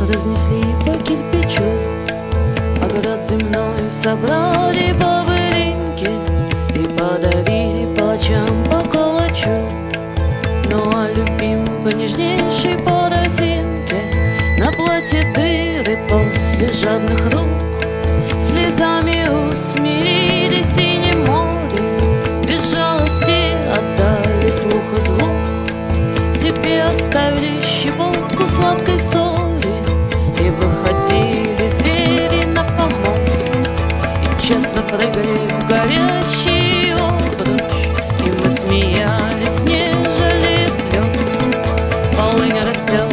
Разнесли по кирпичу А город земной собрали по выринке И подарили палачам по калачу Ну а любимым по росинке На платье дыры после жадных рук. Слезами усмирили синее море Без жалости отдали слух и звук. Себе оставили щепотку сладкой соли честно прыгали в горящий обруч И мы смеялись, не жалели слез. Полынь растет